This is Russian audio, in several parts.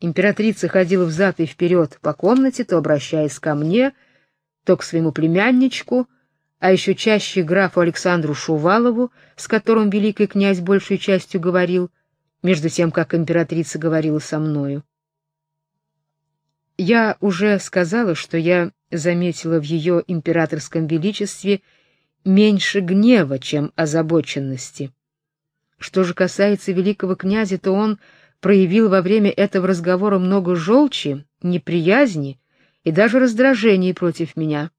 Императрица ходила взад и вперед по комнате, то обращаясь ко мне, то к своему племянничку, а еще чаще графу Александру Шувалову, с которым великий князь большей частью говорил, между тем как императрица говорила со мною. Я уже сказала, что я заметила в ее императорском величестве меньше гнева, чем озабоченности. Что же касается великого князя, то он проявил во время этого разговора много желчи, неприязни и даже раздражения против меня.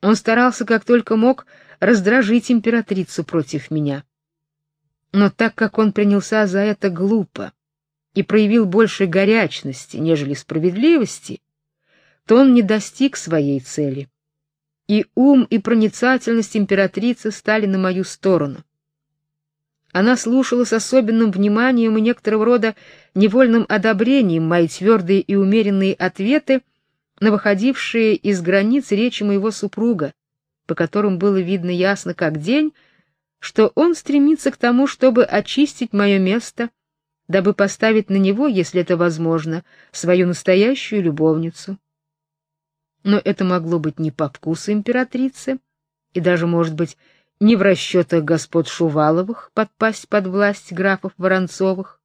Он старался как только мог раздражить императрицу против меня. Но так как он принялся за это глупо и проявил больше горячности, нежели справедливости, то он не достиг своей цели. И ум и проницательность императрицы стали на мою сторону. Она слушала с особенным вниманием и некоторого рода невольным одобрением мои твердые и умеренные ответы на выходившие из границ речи моего супруга, по которым было видно ясно как день, что он стремится к тому, чтобы очистить мое место, дабы поставить на него, если это возможно, свою настоящую любовницу. Но это могло быть не по вкусу императрицы, и даже, может быть, не в расчетах господ Шуваловых подпасть под власть графов Воронцовых,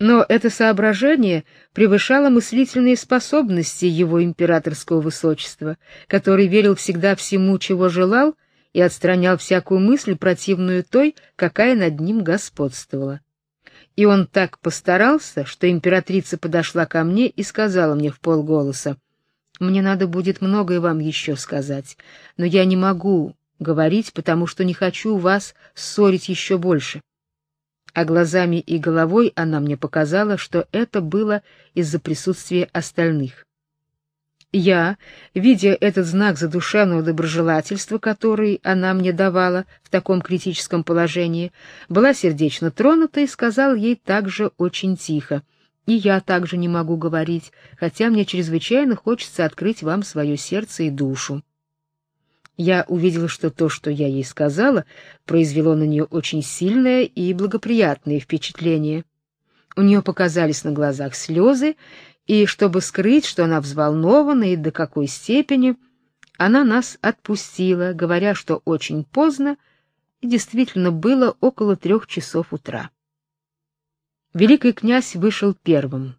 но это соображение превышало мыслительные способности его императорского высочества, который верил всегда всему, чего желал, и отстранял всякую мысль противную той, какая над ним господствовала. И он так постарался, что императрица подошла ко мне и сказала мне в полголоса: "Мне надо будет многое вам еще сказать, но я не могу говорить, потому что не хочу вас ссорить еще больше. А глазами и головой она мне показала, что это было из-за присутствия остальных. Я, видя этот знак задушевного доброжелательства, который она мне давала в таком критическом положении, была сердечно тронута и сказал ей также очень тихо: "И я также не могу говорить, хотя мне чрезвычайно хочется открыть вам свое сердце и душу". Я увидела, что то, что я ей сказала, произвело на нее очень сильное и благоприятное впечатление. У нее показались на глазах слезы, и чтобы скрыть, что она взволнована и до какой степени, она нас отпустила, говоря, что очень поздно, и действительно было около трех часов утра. Великий князь вышел первым.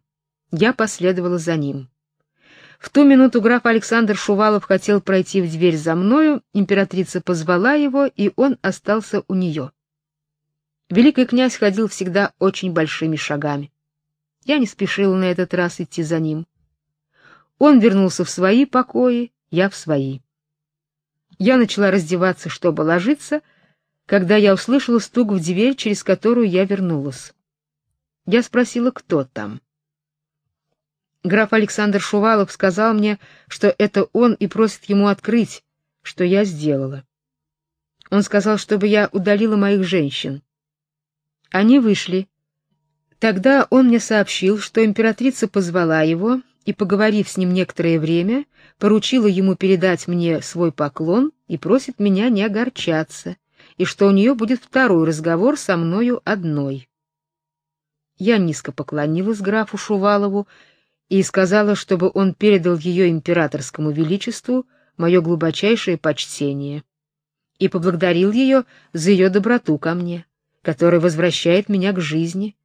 Я последовала за ним. В ту минуту граф Александр Шувалов хотел пройти в дверь за мною, императрица позвала его, и он остался у нее. Великий князь ходил всегда очень большими шагами. Я не спешила на этот раз идти за ним. Он вернулся в свои покои, я в свои. Я начала раздеваться, чтобы ложиться, когда я услышала стук в дверь, через которую я вернулась. Я спросила, кто там. Граф Александр Шувалов сказал мне, что это он и просит ему открыть, что я сделала. Он сказал, чтобы я удалила моих женщин. Они вышли. Тогда он мне сообщил, что императрица позвала его и, поговорив с ним некоторое время, поручила ему передать мне свой поклон и просит меня не огорчаться, и что у нее будет второй разговор со мною одной. Я низко поклонилась графу Шувалову и сказала, чтобы он передал ее императорскому величеству мое глубочайшее почтение и поблагодарил ее за ее доброту ко мне, которая возвращает меня к жизни,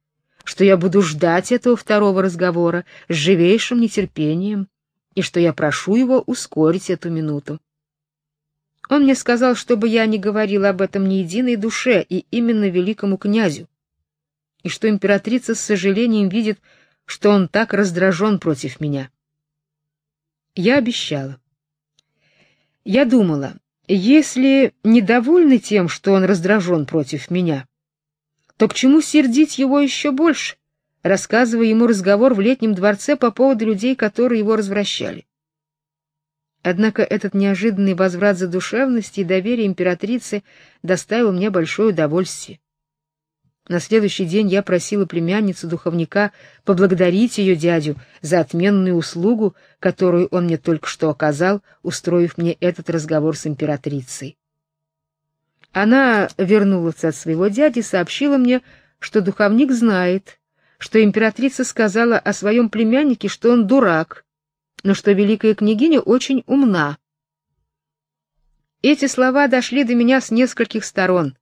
что я буду ждать этого второго разговора с живейшим нетерпением и что я прошу его ускорить эту минуту. Он мне сказал, чтобы я не говорила об этом ни единой душе и именно великому князю, и что императрица с сожалением видит, что он так раздражен против меня. Я обещала. Я думала, если недовольны тем, что он раздражен против меня, то к чему сердить его еще больше, рассказывая ему разговор в летнем дворце по поводу людей, которые его развращали. Однако этот неожиданный возврат задушевности и доверия императрицы доставил мне большое удовольствие. На следующий день я просила племянницу духовника поблагодарить ее дядю за отменную услугу, которую он мне только что оказал, устроив мне этот разговор с императрицей. Она вернулась от своего дяди и сообщила мне, что духовник знает, что императрица сказала о своем племяннике, что он дурак, но что великая княгиня очень умна. Эти слова дошли до меня с нескольких сторон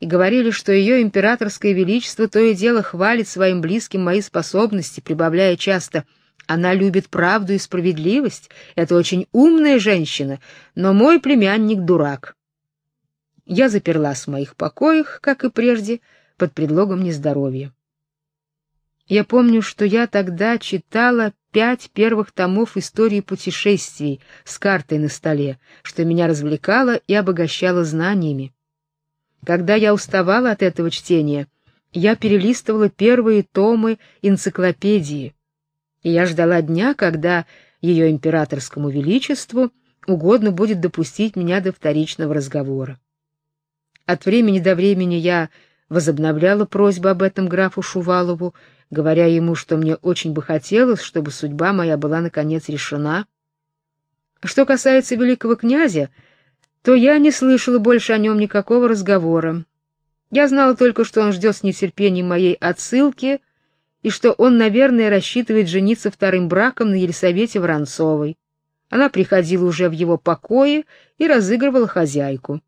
и говорили, что ее императорское величество то и дело хвалит своим близким мои способности, прибавляя часто «Она любит правду и справедливость, это очень умная женщина, но мой племянник дурак». Я заперлась в моих покоях, как и прежде, под предлогом нездоровья. Я помню, что я тогда читала пять первых томов истории путешествий с картой на столе, что меня развлекало и обогащало знаниями. Когда я уставала от этого чтения, я перелистывала первые томы энциклопедии. И я ждала дня, когда ее императорскому величеству угодно будет допустить меня до вторичного разговора. От времени до времени я возобновляла просьбу об этом графу Шувалову, говоря ему, что мне очень бы хотелось, чтобы судьба моя была наконец решена. Что касается великого князя, то я не слышала больше о нем никакого разговора. Я знала только, что он ждет с нетерпением моей отсылки и что он, наверное, рассчитывает жениться вторым браком на Елисавете Воронцовой. Она приходила уже в его покои и разыгрывала хозяйку.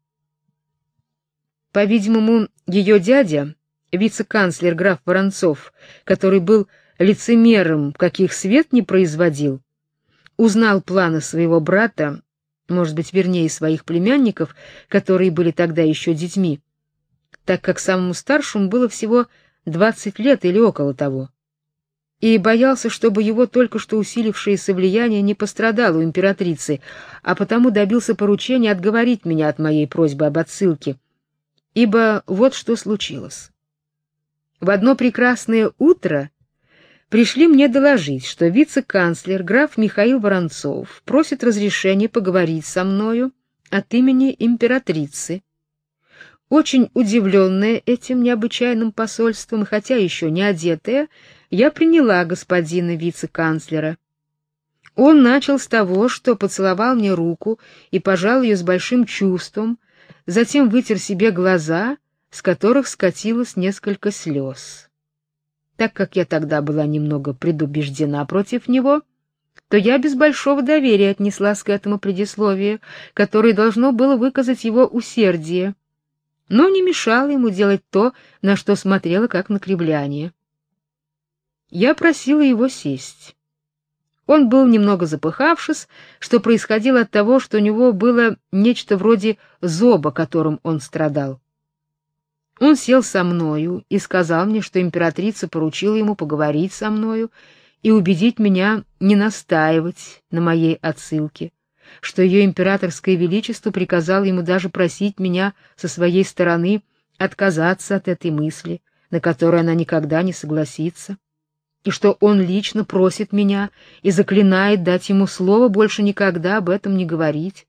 По-видимому, ее дядя, вице-канцлер граф Воронцов, который был лицемером, каких свет не производил, узнал планы своего брата может быть, вернее, своих племянников, которые были тогда еще детьми, так как самому старшему было всего двадцать лет или около того. И боялся, чтобы его только что усилившееся влияние не пострадало у императрицы, а потому добился поручения отговорить меня от моей просьбы об отсылке. Ибо вот что случилось. В одно прекрасное утро пришли мне доложить, что вице-канцлер граф Михаил Воронцов просит разрешения поговорить со мною от имени императрицы. Очень удивленная этим необычайным посольством, хотя еще не одетая, я приняла господина вице-канцлера. Он начал с того, что поцеловал мне руку и пожал ее с большим чувством, затем вытер себе глаза, с которых скатилось несколько слез. Так как я тогда была немного предубеждена против него, то я без большого доверия отнеслась к этому предисловию, которое должно было выказать его усердие, но не мешало ему делать то, на что смотрела как на кривляние. Я просила его сесть. Он был немного запыхавшись, что происходило от того, что у него было нечто вроде зоба, которым он страдал. Он сел со мною и сказал мне, что императрица поручила ему поговорить со мною и убедить меня не настаивать на моей отсылке, что ее императорское величество приказало ему даже просить меня со своей стороны отказаться от этой мысли, на которую она никогда не согласится, и что он лично просит меня и заклинает дать ему слово больше никогда об этом не говорить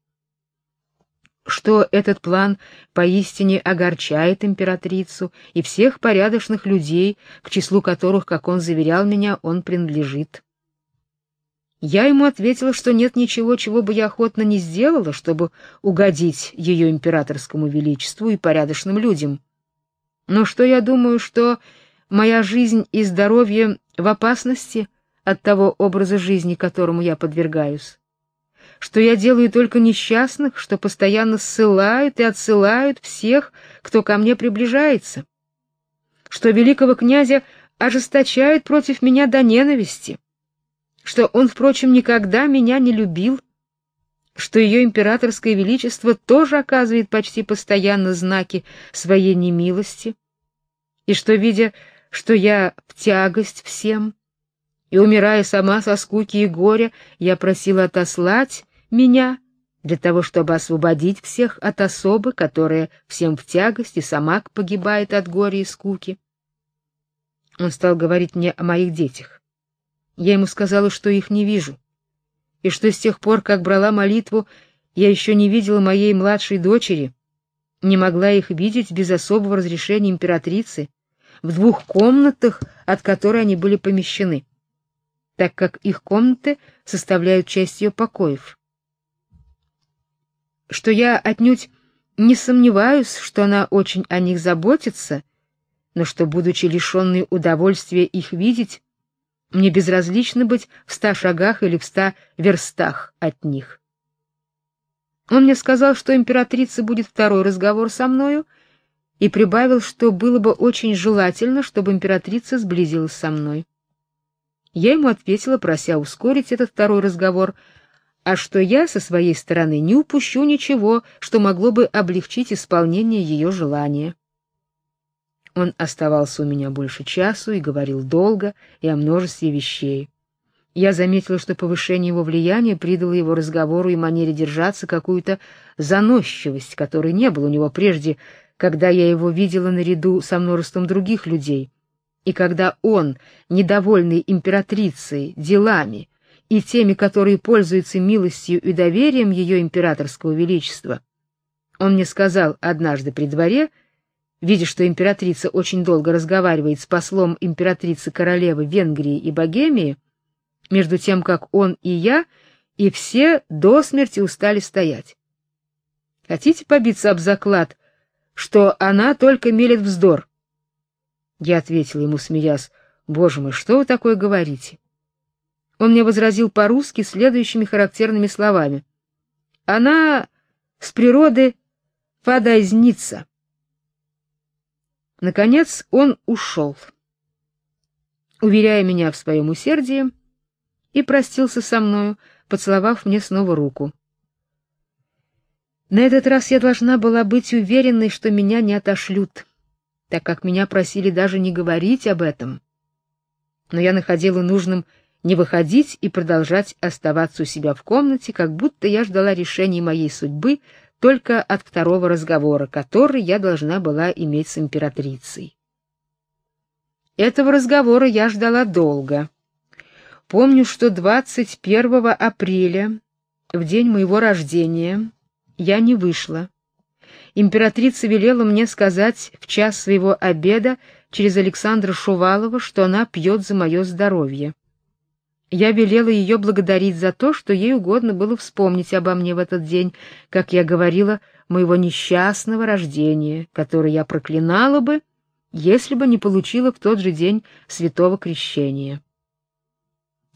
что этот план поистине огорчает императрицу и всех порядочных людей, к числу которых, как он заверял меня, он принадлежит. Я ему ответила, что нет ничего, чего бы я охотно не сделала, чтобы угодить ее императорскому величеству и порядочным людям. Но что я думаю, что моя жизнь и здоровье в опасности от того образа жизни, которому я подвергаюсь что я делаю только несчастных, что постоянно ссылают и отсылают всех, кто ко мне приближается, что великого князя ожесточают против меня до ненависти, что он, впрочем, никогда меня не любил, что ее императорское величество тоже оказывает почти постоянно знаки своей немилости, и что, видя, что я в тягость всем, и умирая сама со скуки и горя, я просила отослать меня для того, чтобы освободить всех от особы, которая всем в тягость и сама погибает от горя и скуки. Он стал говорить мне о моих детях. Я ему сказала, что их не вижу, и что с тех пор, как брала молитву, я еще не видела моей младшей дочери, не могла их видеть без особого разрешения императрицы в двух комнатах, от которой они были помещены, так как их комнаты составляют часть ее покоев что я отнюдь не сомневаюсь, что она очень о них заботится, но что, будучи лишенной удовольствия их видеть, мне безразлично быть в ста шагах или в ста верстах от них. Он мне сказал, что императрица будет второй разговор со мною, и прибавил, что было бы очень желательно, чтобы императрица сблизилась со мной. Я ему ответила, прося ускорить этот второй разговор, а что я со своей стороны не упущу ничего, что могло бы облегчить исполнение ее желания. Он оставался у меня больше часу и говорил долго и о множестве вещей. Я заметила, что повышение его влияния придало его разговору и манере держаться какую-то заносчивость, которой не было у него прежде, когда я его видела наряду со множеством других людей, и когда он, недовольный императрицей, делами и теми, которые пользуются милостью и доверием ее императорского величества, он мне сказал однажды при дворе, видя, что императрица очень долго разговаривает с послом императрицы королевы Венгрии и Богемии, между тем как он и я и все до смерти устали стоять. Хотите побиться об заклад, что она только мелет вздор? Я ответил ему, смеясь: "Боже мой, что вы такое говорите?" Он мне возразил по-русски следующими характерными словами: "Она с природы фадайзница". Наконец он ушел, уверяя меня в своем усердии, и простился со мною, поцеловав мне снова руку. На этот раз я должна была быть уверенной, что меня не отошлют, так как меня просили даже не говорить об этом. Но я находила нужным не выходить и продолжать оставаться у себя в комнате, как будто я ждала решения моей судьбы только от второго разговора, который я должна была иметь с императрицей. Этого разговора я ждала долго. Помню, что 21 апреля, в день моего рождения, я не вышла. Императрица велела мне сказать в час своего обеда через Александра Шувалова, что она пьет за мое здоровье. Я велела ее благодарить за то, что ей угодно было вспомнить обо мне в этот день, как я говорила, моего несчастного рождения, которое я проклинала бы, если бы не получила в тот же день святого крещения.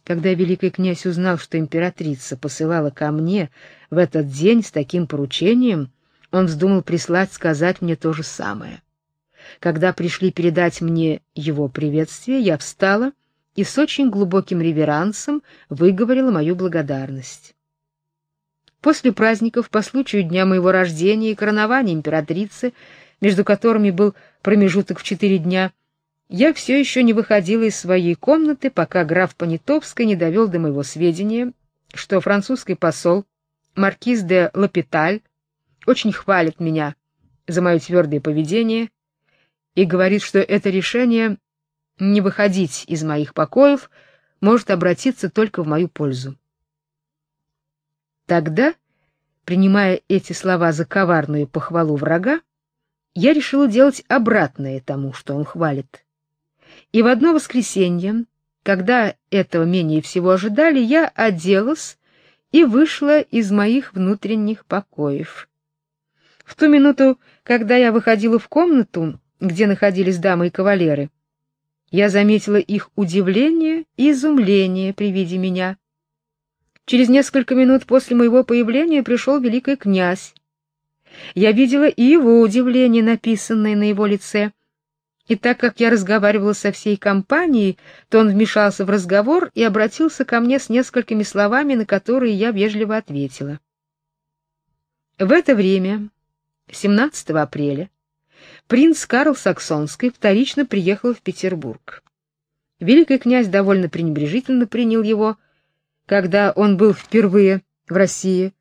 Когда великий князь узнал, что императрица посылала ко мне в этот день с таким поручением, он вздумал прислать сказать мне то же самое. Когда пришли передать мне его приветствие, я встала и с очень глубоким реверансом выговорила мою благодарность. После праздников по случаю дня моего рождения и коронования императрицы, между которыми был промежуток в четыре дня, я все еще не выходила из своей комнаты, пока граф Понятовский не довел до моего сведения, что французский посол маркиз де Лапиталь очень хвалит меня за мое твердое поведение и говорит, что это решение не выходить из моих покоев может обратиться только в мою пользу. Тогда, принимая эти слова за коварную похвалу врага, я решила делать обратное тому, что он хвалит. И в одно воскресенье, когда этого менее всего ожидали, я оделась и вышла из моих внутренних покоев. В ту минуту, когда я выходила в комнату, где находились дамы и кавалеры, я заметила их удивление и изумление при виде меня. Через несколько минут после моего появления пришел великий князь. Я видела и его удивление, написанное на его лице. И так как я разговаривала со всей компанией, то он вмешался в разговор и обратился ко мне с несколькими словами, на которые я вежливо ответила. В это время, 17 апреля, принц Карл Саксонский вторично приехал в Петербург. Великий князь довольно пренебрежительно принял его, когда он был впервые в России,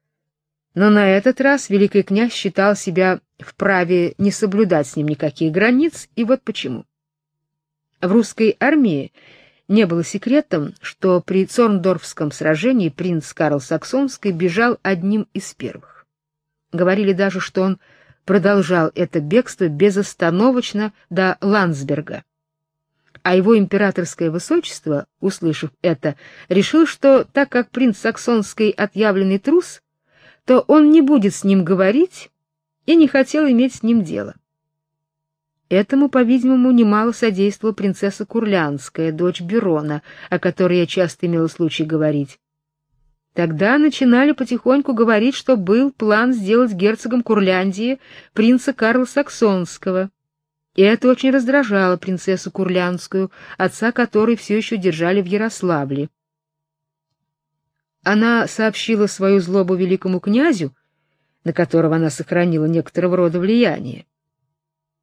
но на этот раз великий князь считал себя вправе не соблюдать с ним никаких границ, и вот почему. В русской армии не было секретом, что при Цорндорфском сражении принц Карл Саксонский бежал одним из первых. Говорили даже, что он продолжал это бегство безостановочно до Ландсберга. А его императорское высочество, услышав это, решил, что так как принц Саксонский отъявленный трус, то он не будет с ним говорить и не хотел иметь с ним дело. Этому, по-видимому, немало содействовала принцесса Курлянская, дочь Берона, о которой я часто имела случай говорить. Тогда начинали потихоньку говорить, что был план сделать герцогом Курляндии принца Карла Саксонского. И это очень раздражало принцессу Курлянскую, отца которой все еще держали в Ярославле. Она сообщила свою злобу великому князю, на которого она сохранила некоторого рода влияние.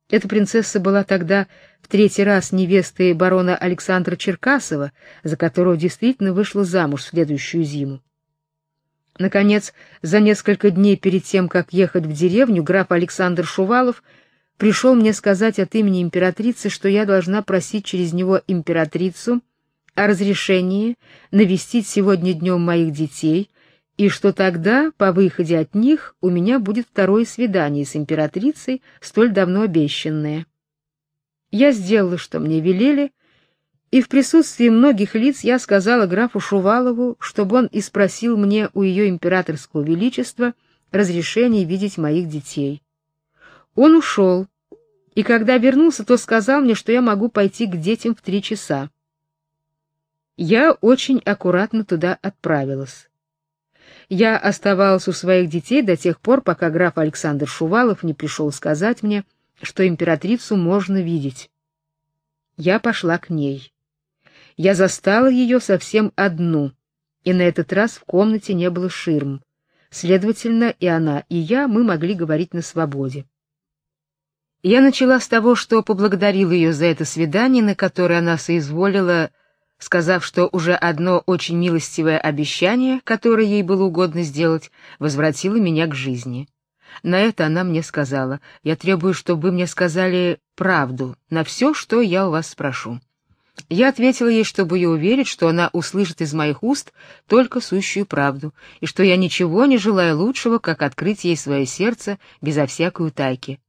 Эта принцесса была тогда в третий раз невестой барона Александра Черкасова, за которого действительно вышла замуж в следующую зиму. Наконец, за несколько дней перед тем, как ехать в деревню, граф Александр Шувалов пришел мне сказать от имени императрицы, что я должна просить через него императрицу о разрешении навестить сегодня днем моих детей, и что тогда, по выходе от них, у меня будет второе свидание с императрицей, столь давно обещанное. Я сделала, что мне велели, и в присутствии многих лиц я сказала графу Шувалову, чтобы он и спросил мне у ее императорского величества разрешение видеть моих детей. Он ушел, и когда вернулся, то сказал мне, что я могу пойти к детям в три часа. Я очень аккуратно туда отправилась. Я оставалась у своих детей до тех пор, пока граф Александр Шувалов не пришел сказать мне, что императрицу можно видеть. Я пошла к ней. Я застала ее совсем одну, и на этот раз в комнате не было ширм. Следовательно, и она, и я мы могли говорить на свободе. Я начала с того, что поблагодарила ее за это свидание, на которое она соизволила, сказав, что уже одно очень милостивое обещание, которое ей было угодно сделать, возвратило меня к жизни. На это она мне сказала: "Я требую, чтобы вы мне сказали правду на все, что я у вас спрошу". Я ответила ей, чтобы ее уверить, что она услышит из моих уст только сущую правду, и что я ничего не желаю лучшего, как открыть ей свое сердце безо всякой утайки.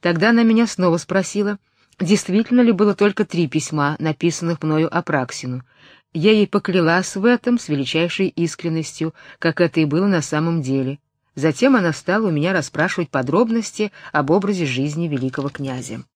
Тогда она меня снова спросила, действительно ли было только три письма, написанных мною Апраксину. Я ей поклялась в этом с величайшей искренностью, как это и было на самом деле. Затем она стала у меня расспрашивать подробности об образе жизни великого князя.